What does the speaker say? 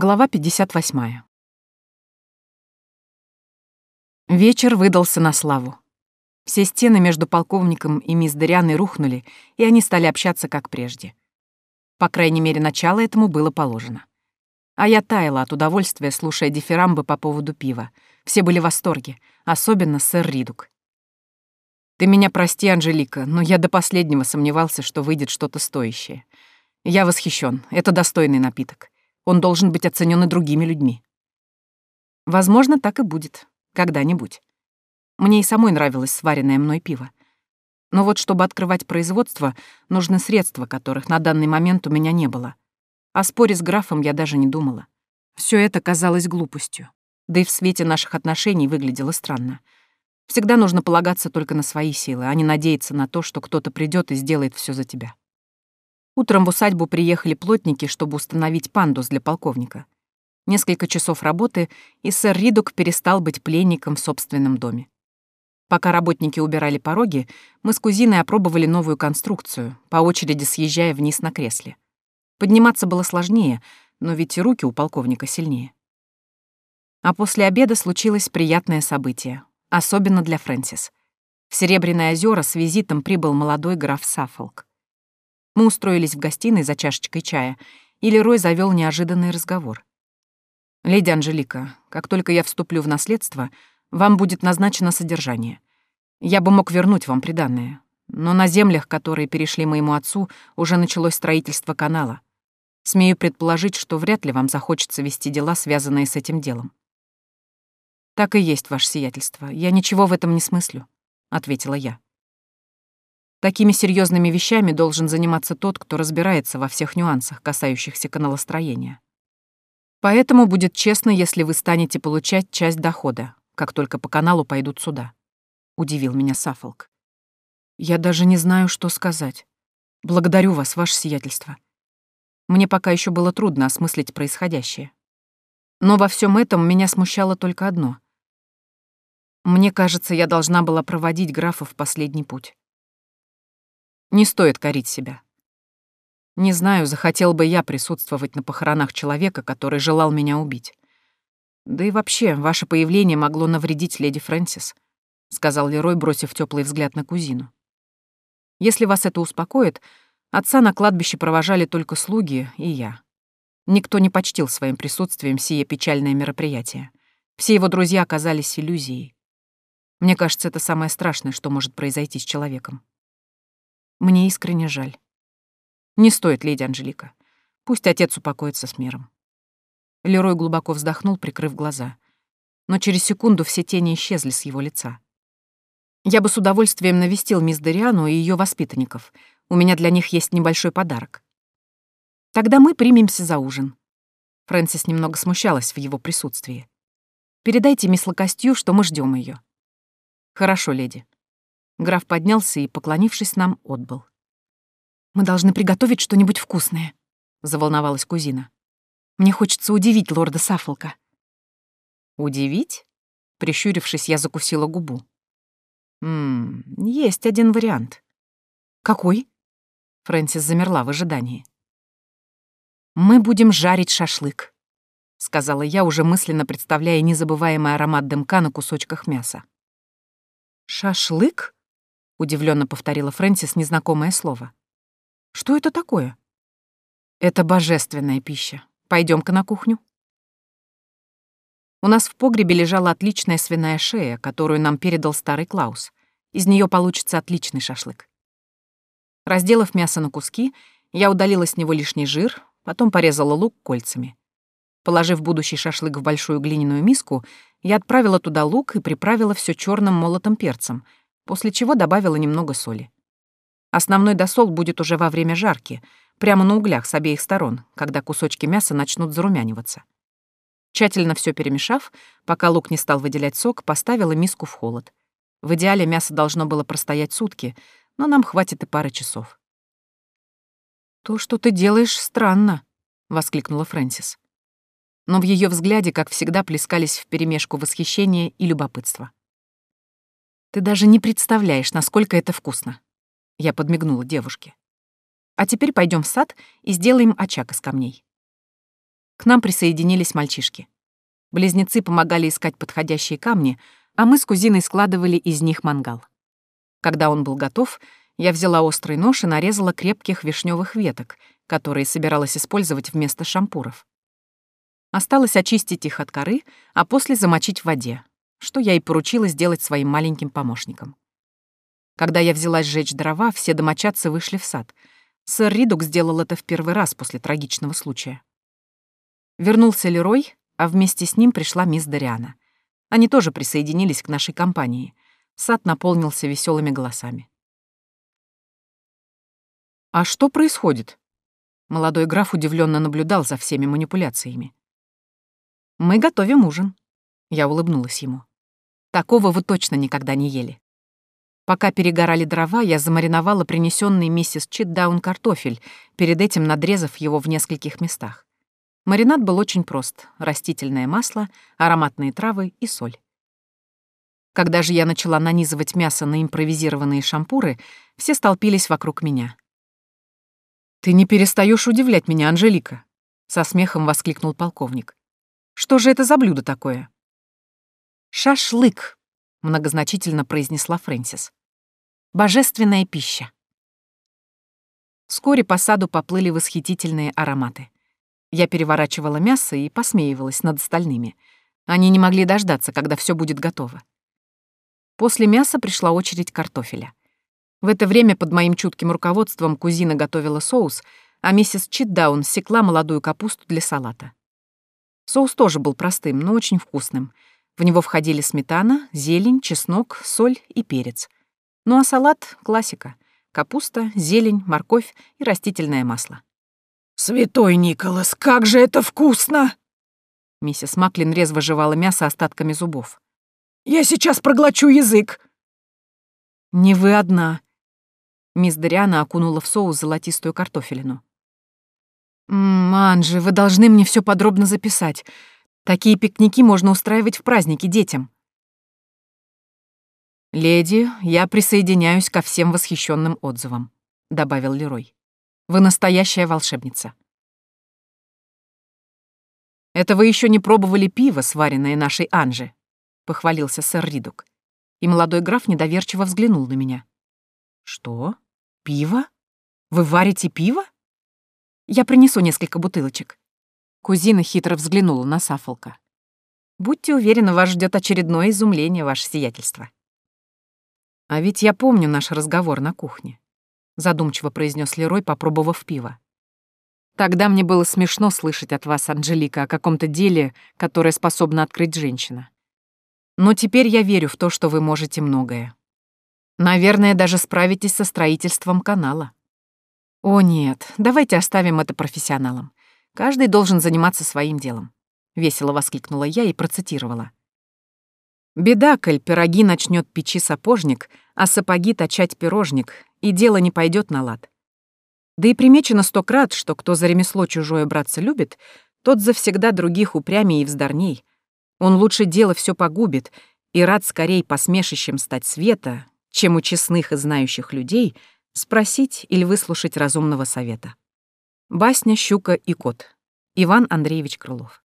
Глава 58. Вечер выдался на славу. Все стены между полковником и мисс Дорианой рухнули, и они стали общаться как прежде. По крайней мере, начало этому было положено. А я таяла от удовольствия, слушая дифирамбы по поводу пива. Все были в восторге, особенно сэр Ридук. «Ты меня прости, Анжелика, но я до последнего сомневался, что выйдет что-то стоящее. Я восхищен. Это достойный напиток. Он должен быть оценен и другими людьми. Возможно, так и будет. Когда-нибудь. Мне и самой нравилось сваренное мной пиво. Но вот чтобы открывать производство, нужны средства, которых на данный момент у меня не было. О споре с графом я даже не думала. Все это казалось глупостью. Да и в свете наших отношений выглядело странно. Всегда нужно полагаться только на свои силы, а не надеяться на то, что кто-то придет и сделает все за тебя. Утром в усадьбу приехали плотники, чтобы установить пандус для полковника. Несколько часов работы, и сэр Ридук перестал быть пленником в собственном доме. Пока работники убирали пороги, мы с кузиной опробовали новую конструкцию, по очереди съезжая вниз на кресле. Подниматься было сложнее, но ведь и руки у полковника сильнее. А после обеда случилось приятное событие, особенно для Фрэнсис. В Серебряные озера с визитом прибыл молодой граф Саффолк. Мы устроились в гостиной за чашечкой чая, и Лерой завел неожиданный разговор. «Леди Анжелика, как только я вступлю в наследство, вам будет назначено содержание. Я бы мог вернуть вам приданное, но на землях, которые перешли моему отцу, уже началось строительство канала. Смею предположить, что вряд ли вам захочется вести дела, связанные с этим делом». «Так и есть, ваше сиятельство. Я ничего в этом не смыслю», — ответила я. Такими серьезными вещами должен заниматься тот, кто разбирается во всех нюансах, касающихся каналостроения. Поэтому будет честно, если вы станете получать часть дохода, как только по каналу пойдут суда. Удивил меня Сафолк. Я даже не знаю, что сказать. Благодарю вас, ваше сиятельство. Мне пока еще было трудно осмыслить происходящее. Но во всем этом меня смущало только одно. Мне кажется, я должна была проводить графа в последний путь. Не стоит корить себя. Не знаю, захотел бы я присутствовать на похоронах человека, который желал меня убить. Да и вообще, ваше появление могло навредить леди Фрэнсис, сказал Лерой, бросив теплый взгляд на кузину. Если вас это успокоит, отца на кладбище провожали только слуги и я. Никто не почтил своим присутствием сие печальное мероприятие. Все его друзья оказались иллюзией. Мне кажется, это самое страшное, что может произойти с человеком. Мне искренне жаль. Не стоит, леди Анжелика. Пусть отец упокоится с миром. Лерой глубоко вздохнул, прикрыв глаза. Но через секунду все тени исчезли с его лица. Я бы с удовольствием навестил мисс Дориану и ее воспитанников. У меня для них есть небольшой подарок. Тогда мы примемся за ужин. Фрэнсис немного смущалась в его присутствии. Передайте мисс Лакостью, что мы ждем ее. Хорошо, леди. Граф поднялся и, поклонившись нам, отбыл. «Мы должны приготовить что-нибудь вкусное», — заволновалась кузина. «Мне хочется удивить лорда Саффолка». «Удивить?» — прищурившись, я закусила губу. «Ммм, есть один вариант». «Какой?» Фрэнсис замерла в ожидании. «Мы будем жарить шашлык», — сказала я, уже мысленно представляя незабываемый аромат дымка на кусочках мяса. «Шашлык?» Удивленно повторила Фрэнсис незнакомое слово. Что это такое? Это божественная пища. Пойдем-ка на кухню. У нас в погребе лежала отличная свиная шея, которую нам передал старый Клаус. Из нее получится отличный шашлык. Разделав мясо на куски, я удалила с него лишний жир, потом порезала лук кольцами. Положив будущий шашлык в большую глиняную миску, я отправила туда лук и приправила все черным молотым перцем — после чего добавила немного соли. Основной досол будет уже во время жарки, прямо на углях с обеих сторон, когда кусочки мяса начнут зарумяниваться. Тщательно все перемешав, пока лук не стал выделять сок, поставила миску в холод. В идеале мясо должно было простоять сутки, но нам хватит и пары часов. «То, что ты делаешь, странно», — воскликнула Фрэнсис. Но в ее взгляде, как всегда, плескались вперемешку восхищение и любопытство. Ты даже не представляешь, насколько это вкусно. Я подмигнула девушке. А теперь пойдем в сад и сделаем очаг из камней. К нам присоединились мальчишки. Близнецы помогали искать подходящие камни, а мы с кузиной складывали из них мангал. Когда он был готов, я взяла острый нож и нарезала крепких вишневых веток, которые собиралась использовать вместо шампуров. Осталось очистить их от коры, а после замочить в воде, что я и поручила сделать своим маленьким помощникам. Когда я взялась сжечь дрова, все домочадцы вышли в сад. Сэр Ридук сделал это в первый раз после трагичного случая. Вернулся Лерой, а вместе с ним пришла мисс Дариана. Они тоже присоединились к нашей компании. Сад наполнился веселыми голосами. «А что происходит?» Молодой граф удивленно наблюдал за всеми манипуляциями. «Мы готовим ужин», — я улыбнулась ему. «Такого вы точно никогда не ели». Пока перегорали дрова, я замариновала принесенный миссис Читдаун картофель, перед этим надрезав его в нескольких местах. Маринад был очень прост — растительное масло, ароматные травы и соль. Когда же я начала нанизывать мясо на импровизированные шампуры, все столпились вокруг меня. «Ты не перестаешь удивлять меня, Анжелика!» — со смехом воскликнул полковник. Что же это за блюдо такое?» «Шашлык», — многозначительно произнесла Фрэнсис. «Божественная пища». Вскоре по саду поплыли восхитительные ароматы. Я переворачивала мясо и посмеивалась над остальными. Они не могли дождаться, когда все будет готово. После мяса пришла очередь картофеля. В это время под моим чутким руководством кузина готовила соус, а миссис Читдаун секла молодую капусту для салата. Соус тоже был простым, но очень вкусным. В него входили сметана, зелень, чеснок, соль и перец. Ну а салат — классика. Капуста, зелень, морковь и растительное масло. «Святой Николас, как же это вкусно!» Миссис Маклин резво жевала мясо остатками зубов. «Я сейчас проглочу язык!» «Не вы одна!» Мисс Дариана окунула в соус золотистую картофелину. «Манжи, вы должны мне все подробно записать. Такие пикники можно устраивать в праздники детям». «Леди, я присоединяюсь ко всем восхищенным отзывам», — добавил Лерой. «Вы настоящая волшебница». «Это вы еще не пробовали пиво, сваренное нашей Анже», — похвалился сэр Ридук. И молодой граф недоверчиво взглянул на меня. «Что? Пиво? Вы варите пиво?» Я принесу несколько бутылочек». Кузина хитро взглянула на Сафолка. «Будьте уверены, вас ждет очередное изумление, ваше сиятельство». «А ведь я помню наш разговор на кухне», — задумчиво произнес Лерой, попробовав пиво. «Тогда мне было смешно слышать от вас, Анжелика, о каком-то деле, которое способна открыть женщина. Но теперь я верю в то, что вы можете многое. Наверное, даже справитесь со строительством канала. «О нет, давайте оставим это профессионалам. Каждый должен заниматься своим делом», — весело воскликнула я и процитировала. «Беда, коль пироги начнет печи сапожник, а сапоги точать пирожник, и дело не пойдет на лад. Да и примечено сто крат, что кто за ремесло чужое браться любит, тот завсегда других упрямей и вздорней. Он лучше дело все погубит и рад скорей посмешищем стать света, чем у честных и знающих людей — Спросить или выслушать разумного совета. Басня «Щука и кот». Иван Андреевич Крылов.